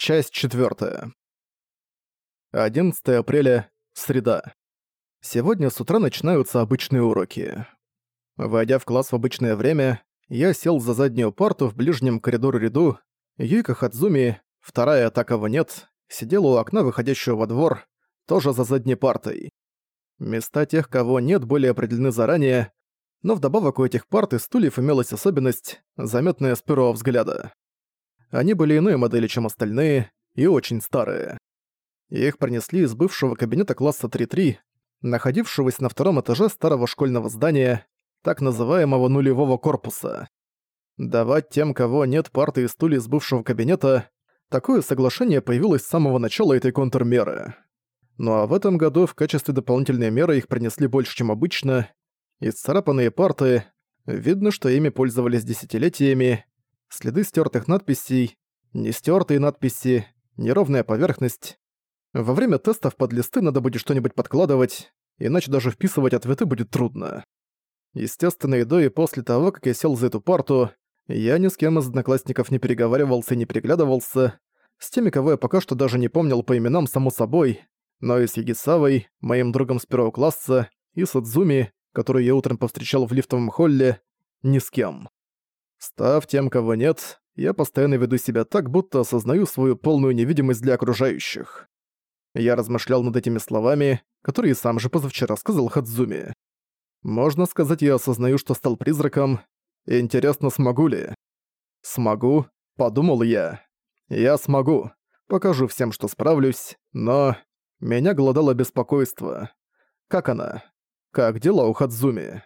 Часть 4. 11 апреля, среда. Сегодня с утра начинаются обычные уроки. Войдя в класс в обычное время, я сел за заднюю парту в ближнем коридоре ряду. Юйка Хадзуми, вторая атака нет, сидела у окна, выходящего во двор, тоже за задней партой. Места тех, кого нет, были определены заранее, но вдобавок у этих парт и стульев имелась особенность, заметная с первого взгляда. Они были иной модели, чем остальные, и очень старые. Их принесли из бывшего кабинета класса 3-3, находившегося на втором этаже старого школьного здания, так называемого нулевого корпуса. Давать тем, кого нет парты и стулья из бывшего кабинета, такое соглашение появилось с самого начала этой контрмеры. Ну а в этом году в качестве дополнительной меры их принесли больше, чем обычно. Исцарапанные парты, видно, что ими пользовались десятилетиями, следы стертых надписей, не стертые надписи, неровная поверхность. Во время тестов под листы надо будет что-нибудь подкладывать, иначе даже вписывать ответы будет трудно. Естественно, и до, и после того, как я сел за эту парту, я ни с кем из одноклассников не переговаривался и не переглядывался, с теми, кого я пока что даже не помнил по именам, само собой, но и с Егисавой, моим другом с первого класса, и с Адзуми, которую я утром повстречал в лифтовом холле, ни с кем. Став тем, кого нет, я постоянно веду себя так, будто осознаю свою полную невидимость для окружающих. Я размышлял над этими словами, которые сам же позавчера сказал Хадзуми. Можно сказать, я осознаю, что стал призраком. Интересно, смогу ли? Смогу, подумал я. Я смогу. Покажу всем, что справлюсь, но... Меня голодало беспокойство. Как она? Как дела у Хадзуми?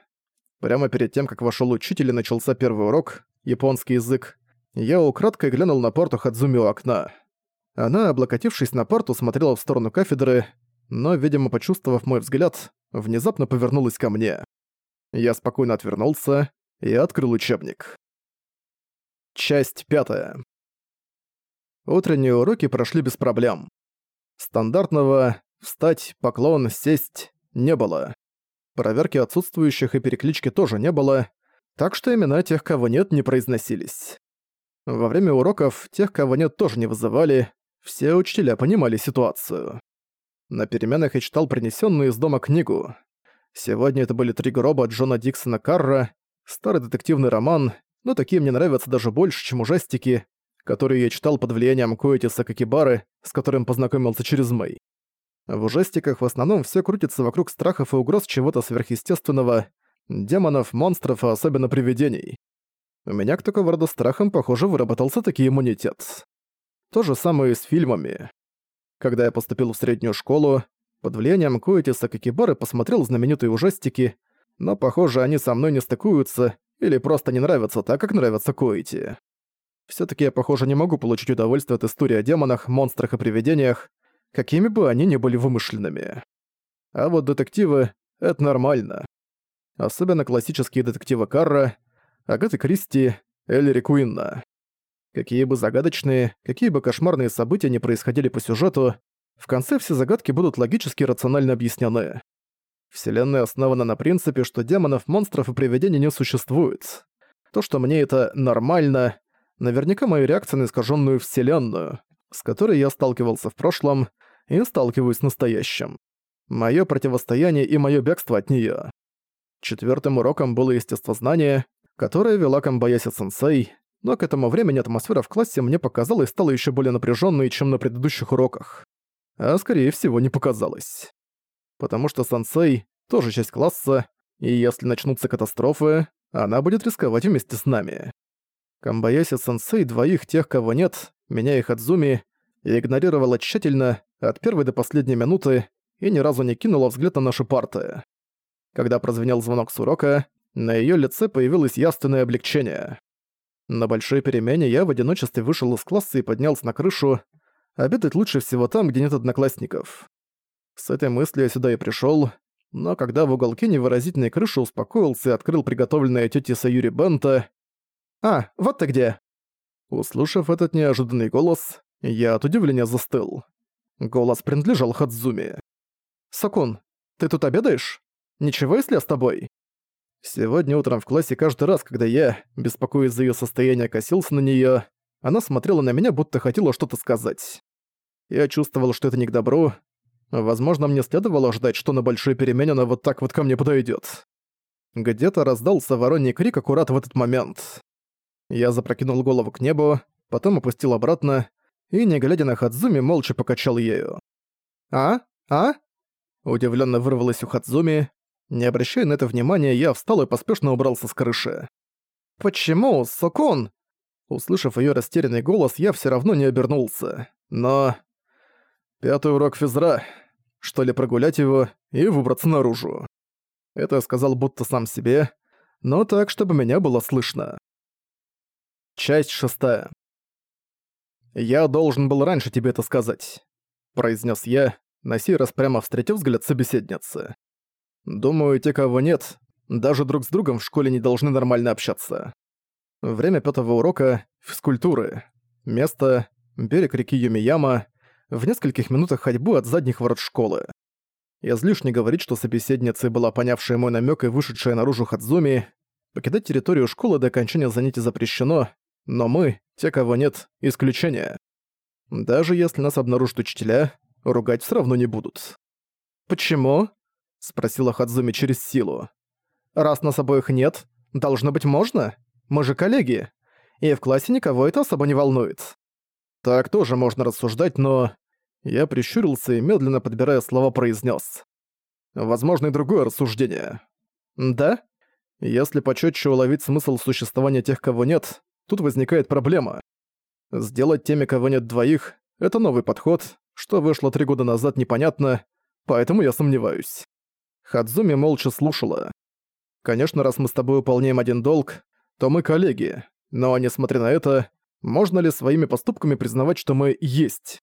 Прямо перед тем, как вошел учитель и начался первый урок, японский язык, я украдкой глянул на порту Хадзуми у окна. Она, облокотившись на парту, смотрела в сторону кафедры, но, видимо, почувствовав мой взгляд, внезапно повернулась ко мне. Я спокойно отвернулся и открыл учебник. Часть пятая. Утренние уроки прошли без проблем. Стандартного «встать», «поклон», «сесть» не было. Проверки отсутствующих и переклички тоже не было, так что имена тех, кого нет, не произносились. Во время уроков тех, кого нет, тоже не вызывали, все учителя понимали ситуацию. На переменах я читал принесенную из дома книгу. Сегодня это были три гроба Джона Диксона Карра, старый детективный роман, но такие мне нравятся даже больше, чем ужастики, которые я читал под влиянием Коэтиса Какибары, с которым познакомился через Мэй. В ужастиках в основном все крутится вокруг страхов и угроз чего-то сверхъестественного, демонов, монстров, а особенно привидений. У меня к такого рода страхам, похоже, выработался таки иммунитет. То же самое и с фильмами. Когда я поступил в среднюю школу, под влиянием Коэтиса Кокибары посмотрел знаменитые ужастики, но, похоже, они со мной не стыкуются или просто не нравятся так, как нравятся Коэти. все таки я, похоже, не могу получить удовольствие от истории о демонах, монстрах и привидениях, какими бы они ни были вымышленными. А вот детективы — это нормально. Особенно классические детективы Карра, Агаты Кристи, Эллири Куинна. Какие бы загадочные, какие бы кошмарные события ни происходили по сюжету, в конце все загадки будут логически и рационально объяснены. Вселенная основана на принципе, что демонов, монстров и привидений не существует. То, что мне это нормально, наверняка моя реакция на искаженную вселенную, с которой я сталкивался в прошлом, и сталкиваюсь с настоящим. Моё противостояние и моё бегство от неё. Четвёртым уроком было естествознание, которое вела Камбаяси-сенсей, но к этому времени атмосфера в классе мне показалась стала ещё более напряжённой, чем на предыдущих уроках. А скорее всего не показалось. Потому что сенсей тоже часть класса, и если начнутся катастрофы, она будет рисковать вместе с нами. Камбаяси-сенсей двоих тех, кого нет, меня и Хадзуми, игнорировала тщательно, от первой до последней минуты и ни разу не кинула взгляд на наши парты. Когда прозвенел звонок с урока, на её лице появилось ясное облегчение. На большой перемене я в одиночестве вышел из класса и поднялся на крышу. Обедать лучше всего там, где нет одноклассников. С этой мыслью я сюда и пришёл, но когда в уголке невыразительной крыши успокоился и открыл приготовленное тётей Саюри Бента... «А, вот ты где!» Услышав этот неожиданный голос, я от удивления застыл. Голос принадлежал Хадзуми. «Сакун, ты тут обедаешь? Ничего, если я с тобой?» Сегодня утром в классе каждый раз, когда я, беспокоясь за её состояние, косился на неё, Она смотрела на меня, будто хотела что-то сказать. Я чувствовал, что это не к добру. Возможно, мне следовало ждать, что на большой перемене она вот так вот ко мне подойдет. Где-то раздался вороний крик аккурат в этот момент. Я запрокинул голову к небу, потом опустил обратно и, не глядя на Хадзуми, молча покачал ею. «А? А?» Удивленно вырвалось у Хадзуми. Не обращая на это внимания, я встал и поспешно убрался с крыши. «Почему, Сокон?» Услышав ее растерянный голос, я все равно не обернулся. Но... Пятый урок физра. Что ли прогулять его и выбраться наружу. Это я сказал будто сам себе, но так, чтобы меня было слышно. Часть шестая. «Я должен был раньше тебе это сказать», — произнес я, на сей раз прямо встретив взгляд собеседницы. «Думаю, те, кого нет, даже друг с другом в школе не должны нормально общаться. Время пятого урока — физкультуры. Место — берег реки Юмияма, в нескольких минутах ходьбы от задних ворот школы. Излишне говорить, что собеседницей была понявшая мой намек и вышедшая наружу Хадзуми. Покидать территорию школы до окончания занятий запрещено, но мы, те, кого нет, исключение. Даже если нас обнаружат учителя, ругать все равно не будут. «Почему?» — спросила Хадзуми через силу. «Раз нас обоих нет, должно быть можно? Мы же коллеги. И в классе никого это особо не волнует». Так тоже можно рассуждать, но... Я прищурился и, медленно подбирая слова, произнес: Возможно, и другое рассуждение. Да? Если почетче уловить смысл существования тех, кого нет, тут возникает проблема. Сделать теми, кого нет двоих, это новый подход, что вышло три года назад, непонятно, поэтому я сомневаюсь. Хадзуми молча слушала. Конечно, раз мы с тобой выполняем один долг, то мы коллеги, но, несмотря на это, можно ли своими поступками признавать, что мы есть?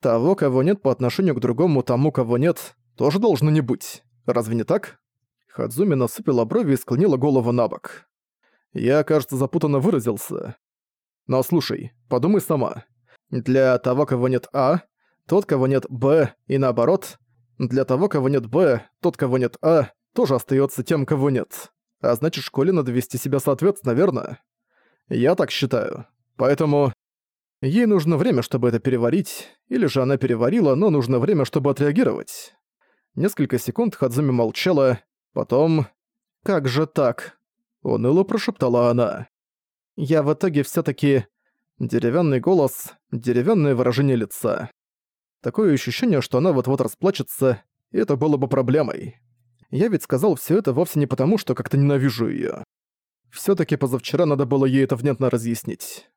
Того, кого нет по отношению к другому тому, кого нет, тоже должно не быть. Разве не так? Хадзуми насыпила брови и склонила голову на бок. Я, кажется, запутанно выразился. Но слушай, подумай сама. Для того, кого нет А, тот, кого нет Б, и наоборот, для того, кого нет Б, тот, кого нет А, тоже остается тем, кого нет. А значит, школе надо вести себя соответственно, верно? Я так считаю. Поэтому ей нужно время, чтобы это переварить, или же она переварила, но нужно время, чтобы отреагировать. Несколько секунд Хадзуми молчала, потом... «Как же так?» — уныло прошептала она. «Я в итоге всё таки Деревянный голос, деревянное выражение лица. Такое ощущение, что она вот-вот расплачется, и это было бы проблемой. Я ведь сказал всё это вовсе не потому, что как-то ненавижу её. Всё-таки позавчера надо было ей это внятно разъяснить.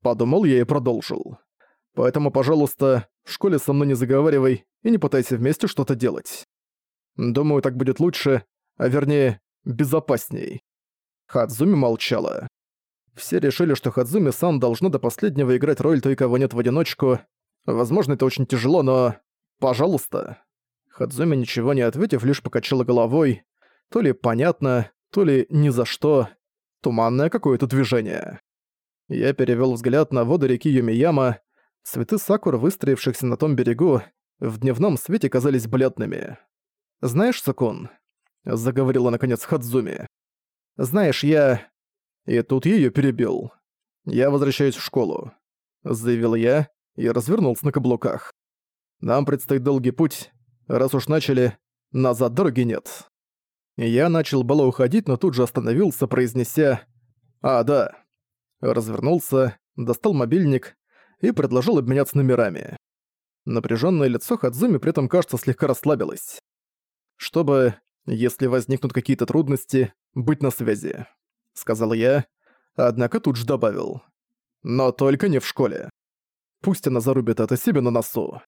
Подумал я и продолжил. Поэтому, пожалуйста, в школе со мной не заговаривай и не пытайся вместе что-то делать. Думаю, так будет лучше, а вернее, безопасней. Хадзуми молчала. Все решили, что Хадзуми-сан должна до последнего играть роль той, кого нет в одиночку. Возможно, это очень тяжело, но... Пожалуйста. Хадзуми, ничего не ответив, лишь покачала головой. То ли понятно, то ли ни за что. Туманное какое-то движение. Я перевёл взгляд на воды реки Юмияма. Цветы сакур, выстроившихся на том берегу, в дневном свете казались бледными. «Знаешь, Сакун?» — заговорила наконец Хадзуми. «Знаешь, я...» И тут её перебил. «Я возвращаюсь в школу», — заявил я и развернулся на каблуках. «Нам предстоит долгий путь. Раз уж начали, назад дороги нет». Я начал было уходить, но тут же остановился, произнеся «А, да, развернулся, достал мобильник и предложил обменяться номерами. Напряженное лицо Хадзуми при этом, кажется, слегка расслабилось. «Чтобы, если возникнут какие-то трудности, быть на связи», — сказал я, однако тут же добавил. «Но только не в школе. Пусть она зарубит это себе на носу».